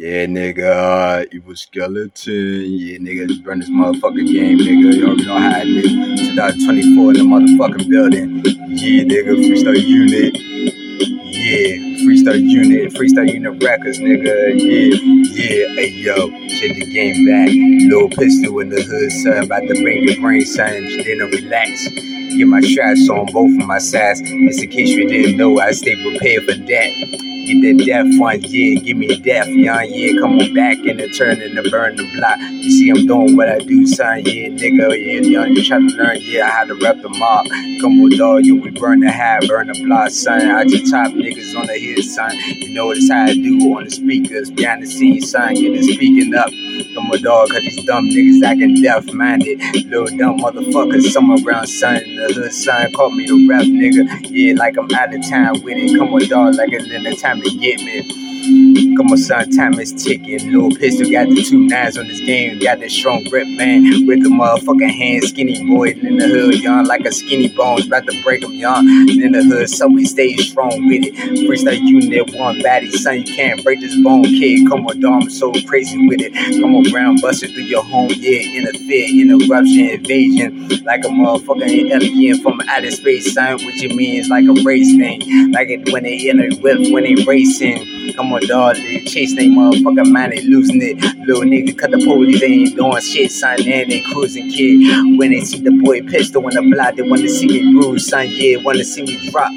Yeah, nigga, uh, evil skeleton. Yeah, nigga, just run this motherfucking game, nigga. You already know how it is. 2024 in the motherfucking building. Yeah, nigga, freestyle unit. Yeah, freestyle unit, freestyle unit records, nigga. Yeah, yeah, hey yo, shake the game back. Little pistol in the hood, son. About to bring your brain, son. Then I relax. Get my shots on both of my sides. Just in case you didn't know, I stay prepared for that. Get that death one, yeah, give me death, young, yeah, come on back and the turn and the burn the block. You see, I'm doing what I do, son, yeah, nigga, yeah, young, you trying to learn, yeah, how to rep the mob. Come on, dog, you, we burn the hat, burn the block, son. I just top niggas on the hill, son. You know, what it's how I do on the speakers, behind the scenes, son, get the speaking up. Come on, dog, cause these dumb niggas acting deaf minded. Little dumb motherfuckers, somewhere around son the hood, son, call me the rap nigga. Yeah, like I'm out of time with it. Come on, dog, like it's in the time to get me. Come on, son, time is ticking. Little pistol got the two nines on this game. Got that strong grip, man. With the motherfucking hand, skinny boy in the hood, young like a skinny bones. About to break them, young. In the hood, so we stay strong with it. Freestyle unit, one baddie, son. You can't break this bone, kid. Come on, dog, I'm so crazy with it. Come on, round, busted through your home, yeah. In a fit, interruption, invasion. Like a motherfucking alien from outer space, son. Which it means like a race thing. Like it when they in a whip, when they racing. Come on, dog, they chase they motherfucking mind, they losing it. Little nigga, cut the police, they ain't doing shit, son, and they cruising, kid. When they see the boy pistol in the block, they wanna see me bruise, son, yeah, wanna see me drop.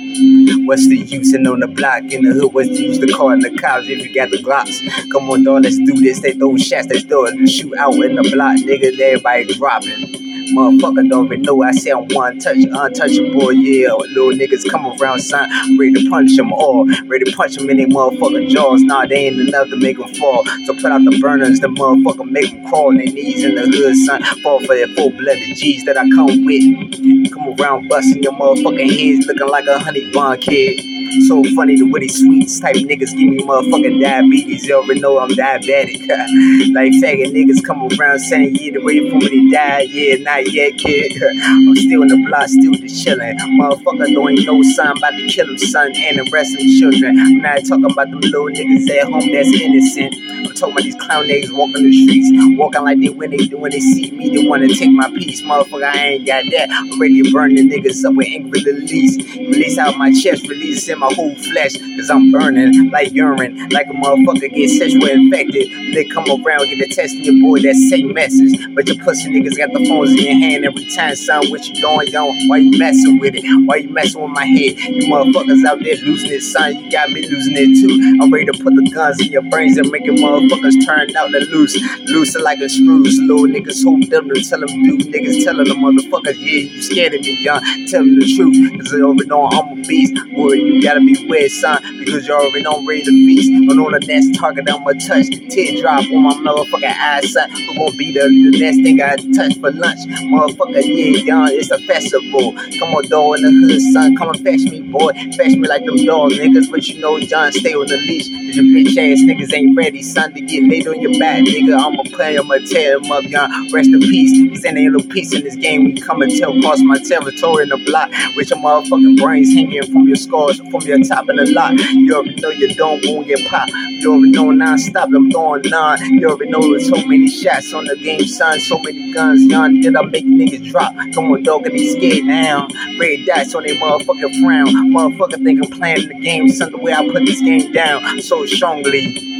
What's the use in on the block in the hood? What's the use the car and the cops if you got the glocks? Come on, dog, let's do this. They throw shots, they throw the shoot out in the block, nigga, everybody dropping. Motherfucker don't even know I say I'm one touch, untouchable, yeah. Little niggas come around, son, ready to punch them all. Ready to punch them in their motherfucking jaws. Nah, they ain't enough to make them fall. So put out the burners, the motherfucker make them crawl on their knees in the hood, son. Fall for their full blooded G's that I come with. Come around busting your motherfucking heads looking like a honey bun kid. So funny the witty sweets type niggas give me motherfucking diabetes. You already know I'm diabetic. like faggot niggas come around saying yeah the way for me to die. Yeah, not yet, kid. I'm still in the block, still just chilling. Motherfucker don't ain't no sign about to kill him, son, and the rest of them children. I'm not talking about them little niggas at home that's innocent. I'm talking about these clown niggas walking the streets, walking like they when they do when they see me, they wanna take my piece. Motherfucker, I ain't got that. I'm ready to burn the niggas up with ink release. Release out my chest, release in my whole flesh. Cause I'm burning like urine, like a motherfucker get sexually infected. They come around, get a test in your boy, that same message. But your pussy niggas got the phones in your hand every time, son. What you doing, yo? Why you messing with it? Why you messing with my head? You motherfuckers out there losing it, son. You got me losing it too. I'm ready to put the guns in your brains and make your motherfuckers turn out to loose. Loose like a screws. Little niggas hope them to tell them do. Niggas telling the motherfuckers, yeah, you scared of me, young. Tell them the truth. Cause they already know I'm a beast. Boy, you gotta be beware, son. Because you already know I'm ready to feast. But on the next target, I'ma touch. Teardrop on my motherfucking eyes, son. Who gon' be the, the next thing I touch for lunch? Motherfucker, yeah, young, it's a festival. Come on, dog, in the hood, son. Come and fetch me, boy. Fetch me like them dog niggas. But you know, John, stay on the leash. Cause your bitch ass niggas ain't ready, son, to get laid on your back, nigga. I'ma play, I'ma tear him up, young. Rest in peace. Cause ain't no peace in this game. We come and tell cross my territory in the block. With your motherfucking brains hanging from your scars, from your top in the lot. You already know your dome won't get popped. You already know non-stop, I'm throwing nine. You already know there's so many shots on the game, son. So many guns, young. Did I make niggas drop? Come on, dog, and they scared now. Red dots on their motherfucking frown. Motherfucker think I'm playing the game, son. The way I put this game down so strongly.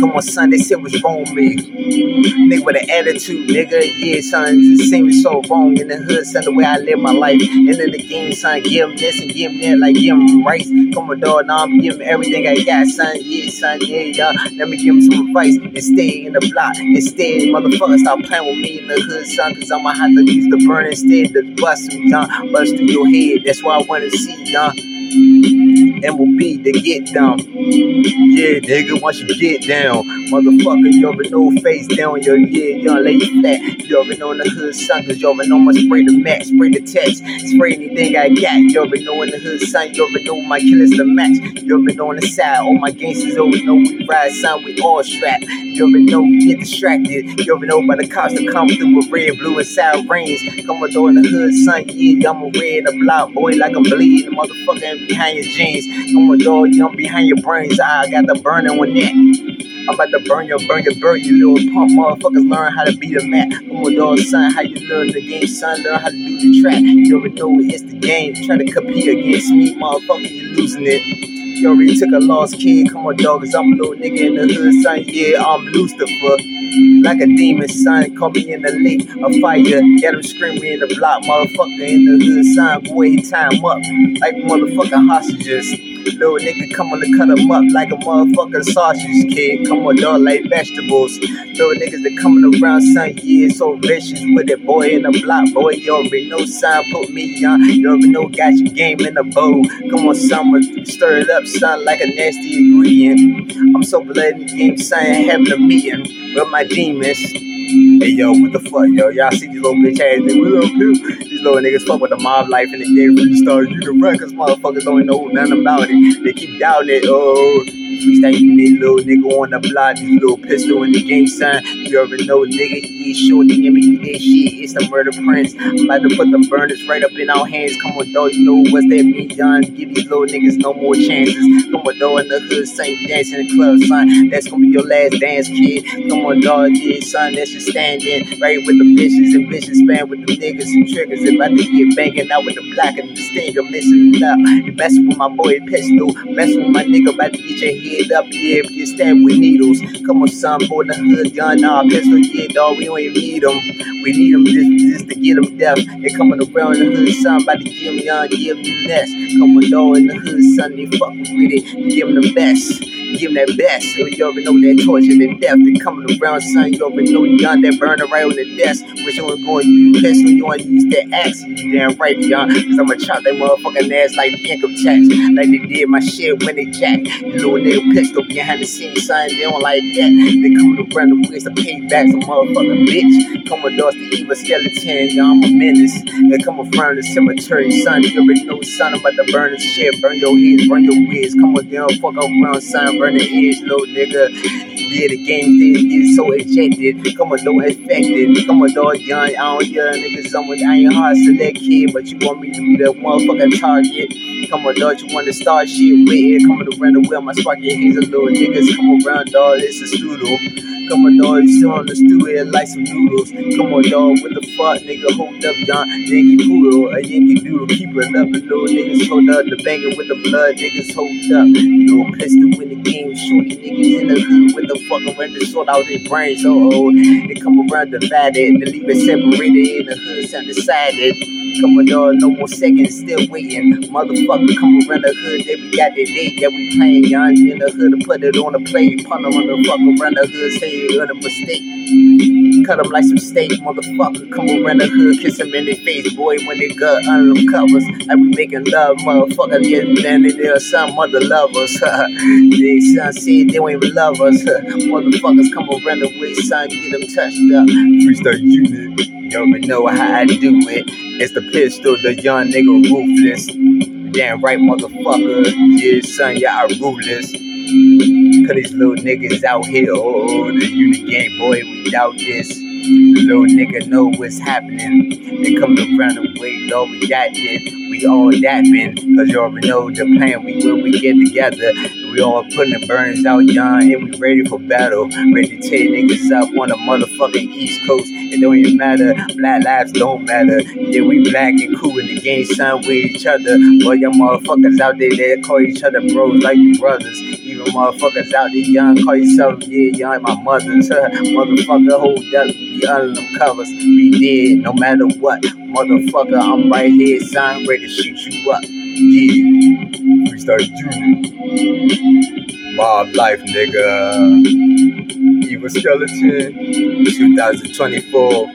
Come on, son, they said what's wrong with. Nigga with an attitude, nigga. Yeah, son, it seems so wrong in the hood, son, the way I live my life. And in the game, son, give him this and give him that, like give him rice. Come on, dog, now I'm giving everything I got, son. Yeah, son, yeah, y'all. Let me give him some advice and stay in the block. Instead, motherfucker, stop playing with me in the hood, son, cause I'ma have to use the burn instead to bust me, young. Bust through your head, that's what I wanna see, young. MLB to get down. Yeah, nigga, once you get down, motherfucker, you already know face down your yeah, y'all lay flat. You already know in the hood, son, cause you're already know my spray the max, spray the text, spray anything I got. You already know in the hood, son, you're already know my killers the max. You already know on the side, all my gangsters always know we ride, son, we all strapped. You already know we get distracted. you're already know by the cops that come through with red, blue, and rains. Come on, throw in the hood, son, yeah, I'm a red, a block, boy, like I'm bleeding, motherfucker, behind your jeans. Come on, dog, you I'm behind your brains. I got the burning one that. I'm about to burn your, burn your, burn you little punk Motherfuckers learn how to beat a mat. Come on, dog, son, how you learn the game, son? Learn how to do the track. You already know it's the game. Try to compete against me, motherfucker, you losing it. You already took a lost kid. Come on, dog, cause I'm a little nigga in the hood, son. Yeah, I'm Lucifer. Like a demon, son. Call me in the lake of fire. Get him screaming in the block, motherfucker in the hood, son. Boy, time up. Like motherfucking hostages. Little nigga come on to cut him up like a motherfucking sausage kid. Come on, dog, like vegetables. Little niggas that coming around, son, yeah, so vicious with it, boy, in the block, boy. You already know, son, put me on. You already know, got your game in the bowl. Come on, summer, stir it up, son, like a nasty ingredient. I'm so glad in the game, son, having a meeting with my demons. Hey yo, what the fuck, yo? Y'all see these little bitch ass niggas? Up, dude? Little niggas fuck with the mob life and the game freestyle. You can run, cause motherfuckers don't know nothing about it. They keep doubting it. Oh, freestyle unit, little nigga on the block, this little pistol in the game sign. You already know, nigga, you sure the me that shit. It's the murder prince. I'm about to put them burners right up in our hands. Come on, dog, you know what's that mean, John? Give these little niggas no more chances. Come on, dog, in the hood, same dance in the club, son. That's gonna be your last dance, kid. Come on, dog, yeah, son, that's just standing right with the bitches and bitches span with the niggas and triggers. About to get banging out with the black and the stinger, missing it up. You messing with my boy pistol, messing with my nigga, about to get your head up, yeah, you stabbed with needles. Come on, son, boy, the hood, gun, nah, pistol, yeah, dog, we don't even need them. We need them just, just to get them deaf. They coming around the hood, to give them young, give the nest. Come on, dog, in the hood, son, they fucking with it, give them the best give them that best. So you already know that torture, that death. They coming around, son. You already know the gun that burner right on the desk. Wish you ain't going to use pistol, you to use that axe. You damn right, young. Cause I'ma chop that motherfucking ass like income tax. Like they did my shit when they jack. You little nigga pistol behind the scenes, son. They don't like that. They coming around the ways to pay back some motherfucking bitch. Come across the evil skeleton, yo, I'm a menace. They come around the cemetery, son. You already know, son, I'm about to burn this shit. Burn your heads, burn your wigs. Come on down, fuck around, son. Burn the ears, little nigga. Yeah, the game thing get so ejected. Come on, don't affect it. Come on, dog, young. I don't hear niggas. I'm with, I ain't hard select kid, but you want me to be the motherfucking target. Come on, dog, you want to start shit with it. Come on, around the wheel, my spark your hands, a little niggas. Come around, dog, it's a studio. Come on, dog, you still on the here like some noodles. Come on, dog, what the fuck, nigga? Hold up, John. Yankee Poodle, a Yankee Doodle. Keep it up, little niggas hold up. The banger with the blood, niggas hold up. Little to win the game, shorty niggas in the hood with the fucking render sort out their brains. Oh, oh, they come around divided, they leave it separated in the hood, sound decided. Come on, no more seconds, still waiting. Motherfucker, come around the hood, they we got the date that we playing, young in the hood to put it on the plate. Pun them motherfucker around the hood, say was a mistake. Cut them like some steak, motherfucker. Come around the hood, kiss them in the face, boy, when they gut under them covers. Like we making love, motherfucker. Yeah, man, they are some mother lovers. they son said they even love us. Motherfuckers come around the way, son, get them touched up. Freestyle unit, you already know how I do it. It's the pistol, the young nigga ruthless. Damn right, motherfucker. Yeah, son, y'all ruthless. Cause these little niggas out here, oh, oh the unit game, boy, without this. The little nigga know what's happening. They come around the we got this. We all dapping, cause you already know the plan. We will we get together. We all putting the burners out, young, and we ready for battle. Ready to tear niggas up on the motherfucking East Coast. It don't even matter. Black lives don't matter. Yeah, we black and cool in the game, son, with each other. Boy, y'all motherfuckers out there they call each other bros like you brothers. Even motherfuckers out there young call yourself, yeah, young my mothers. Motherfucker, hold up, be under them covers. Be dead no matter what. Motherfucker, I'm right here, son, ready to shoot you up. Yeah. Freestyle Junior. Mob life, nigga. Evil Skeleton, 2024.